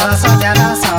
paso de la